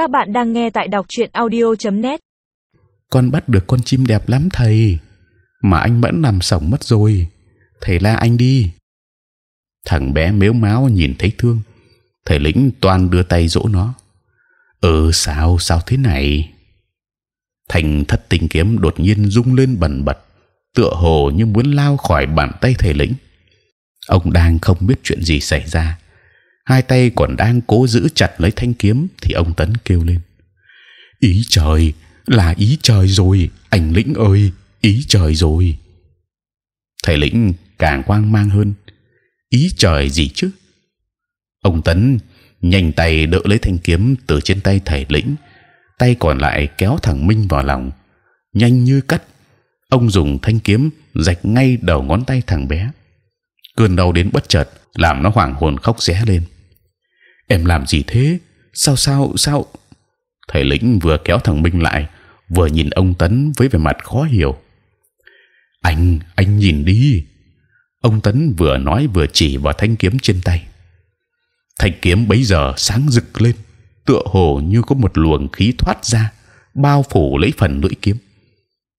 Các bạn đang nghe tại đọc truyện audio.net. Con bắt được con chim đẹp lắm thầy, mà anh vẫn nằm sổng mất rồi. Thầy la anh đi. Thằng bé mếu máo nhìn thấy thương, thầy lĩnh toàn đưa tay dỗ nó. Ừ sao sao thế này? Thành thất tình kiếm đột nhiên rung lên bần bật, tựa hồ như muốn lao khỏi bàn tay thầy lĩnh. Ông đang không biết chuyện gì xảy ra, hai tay còn đang cố giữ chặt lấy thanh kiếm thì ông tấn kêu lên: ý trời là ý trời rồi, anh lĩnh ơi, ý trời rồi. Thầy lĩnh càng hoang mang hơn, ý trời gì chứ? Ông tấn nhanh tay đỡ lấy thanh kiếm từ trên tay thầy lĩnh, tay còn lại kéo thằng Minh vào lòng, nhanh như cắt. Ông dùng thanh kiếm rạch ngay đầu ngón tay thằng bé. Cơn đau đến bất chợt làm nó hoảng hồn khóc ré lên. Em làm gì thế? Sao sao sao? Thầy lĩnh vừa kéo thằng Minh lại, vừa nhìn ông Tấn với vẻ mặt khó hiểu. Anh, anh nhìn đi. Ông Tấn vừa nói vừa chỉ vào thanh kiếm trên tay thanh kiếm bấy giờ sáng rực lên, tựa hồ như có một luồng khí thoát ra, bao phủ lấy phần lưỡi kiếm.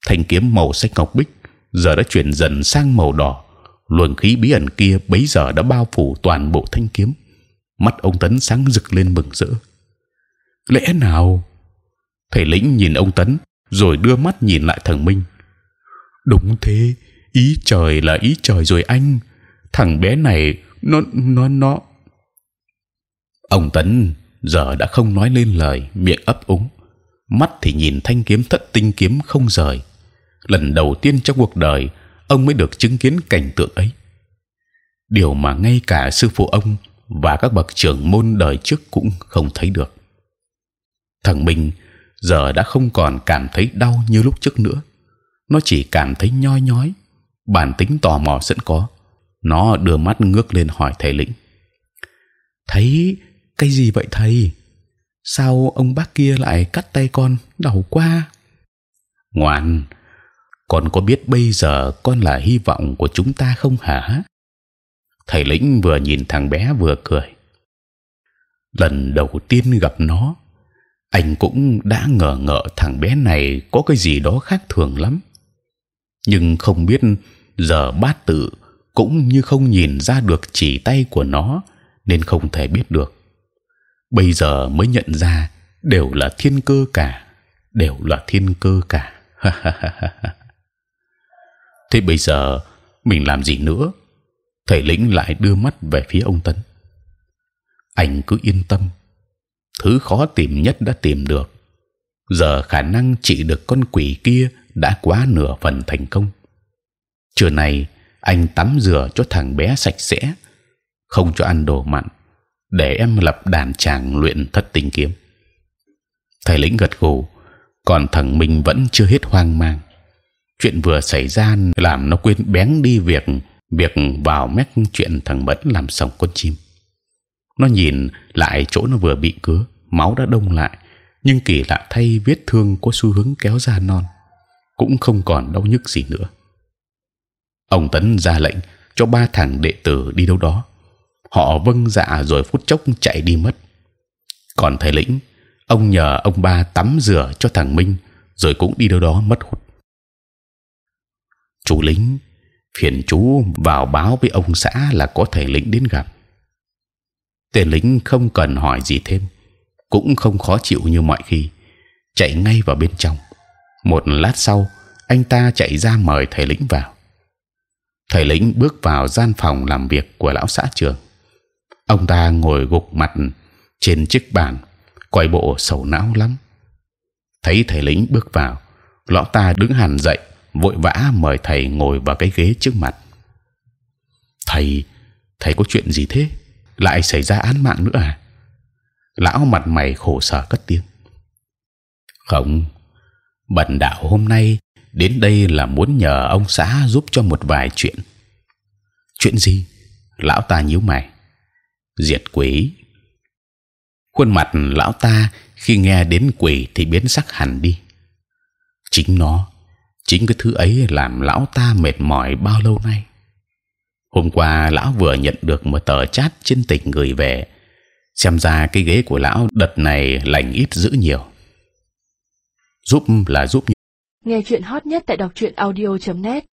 Thanh kiếm màu xanh ngọc bích giờ đã chuyển dần sang màu đỏ. Luồng khí bí ẩn kia bấy giờ đã bao phủ toàn bộ thanh kiếm. Mắt ông tấn sáng rực lên mừng rỡ. Lẽ nào? Thầy lĩnh nhìn ông tấn, rồi đưa mắt nhìn lại thằng minh. Đúng thế, ý trời là ý trời rồi anh. Thằng bé này nó nó nó ông tấn giờ đã không nói lên lời miệng ấp úng mắt thì nhìn thanh kiếm thất tinh kiếm không rời lần đầu tiên trong cuộc đời ông mới được chứng kiến cảnh tượng ấy điều mà ngay cả sư phụ ông và các bậc trưởng môn đời trước cũng không thấy được thằng minh giờ đã không còn cảm thấy đau như lúc trước nữa nó chỉ cảm thấy nhoi nhói bản tính tò mò sẵn có nó đưa mắt ngước lên hỏi thầy lĩnh thấy cái gì vậy thầy? Sao ông bác kia lại cắt tay con đau qua? Ngoan, con có biết bây giờ con là hy vọng của chúng ta không hả? Thầy lĩnh vừa nhìn thằng bé vừa cười. Lần đầu tiên gặp nó, anh cũng đã ngờ ngợ thằng bé này có cái gì đó khác thường lắm. Nhưng không biết giờ bát tự cũng như không nhìn ra được chỉ tay của nó nên không thể biết được bây giờ mới nhận ra đều là thiên cơ cả đều là thiên cơ cả thế bây giờ mình làm gì nữa thầy lĩnh lại đưa mắt về phía ông tấn anh cứ yên tâm thứ khó tìm nhất đã tìm được giờ khả năng trị được con quỷ kia đã quá nửa phần thành công trưa nay anh tắm rửa cho thằng bé sạch sẽ không cho ăn đồ mặn để em lập đàn tràng luyện thất tình kiếm. Thầy lĩnh gật gù, còn thằng mình vẫn chưa hết hoang mang. Chuyện vừa xảy ra làm nó quên bén đi việc việc vào mép chuyện thằng mẫn làm sòng con chim. Nó nhìn lại chỗ nó vừa bị cứa, máu đã đông lại, nhưng kỳ lạ thay vết thương có xu hướng kéo ra non, cũng không còn đau nhức gì nữa. Ông tấn ra lệnh cho ba thằng đệ tử đi đâu đó họ vâng dạ rồi phút chốc chạy đi mất còn thầy lĩnh ông nhờ ông ba tắm rửa cho thằng minh rồi cũng đi đâu đó mất hút chú lính phiền chú vào báo với ông xã là có thầy lĩnh đến gặp. Tên lính không cần hỏi gì thêm, cũng không khó chịu như mọi khi, chạy ngay vào bên trong. Một lát sau, anh ta chạy ra mời thầy lĩnh vào. Thầy lĩnh bước vào gian phòng làm việc của lão xã trường. Ông ta ngồi gục mặt trên chiếc bàn, quay bộ sầu não lắm. Thấy thầy lĩnh bước vào, lão ta đứng hẳn dậy vội vã mời thầy ngồi vào cái ghế trước mặt. Thầy thầy có chuyện gì thế? Lại xảy ra án mạng nữa à? Lão mặt mày khổ sở cất tiếng. Không, bần đạo hôm nay đến đây là muốn nhờ ông xã giúp cho một vài chuyện. Chuyện gì? Lão ta nhíu mày. Diệt quỷ. Khuôn mặt lão ta khi nghe đến quỷ thì biến sắc hẳn đi. Chính nó chính cái thứ ấy làm lão ta mệt mỏi bao lâu nay. Hôm qua lão vừa nhận được một tờ chat trên tỉnh gửi về. Xem ra cái ghế của lão đợt này lành ít giữ nhiều. Giúp là giúp nghe chuyện hot nhất tại đọc truyện audio .net.